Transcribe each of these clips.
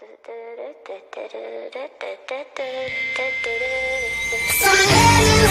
Some legends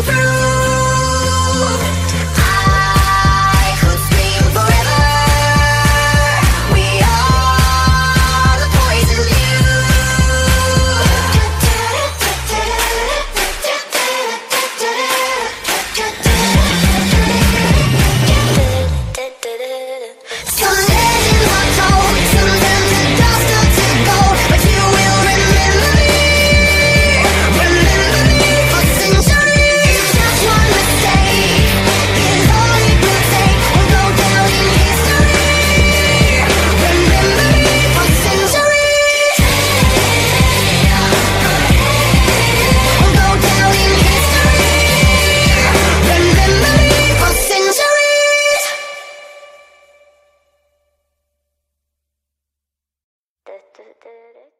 chosen 嘟嘟嘟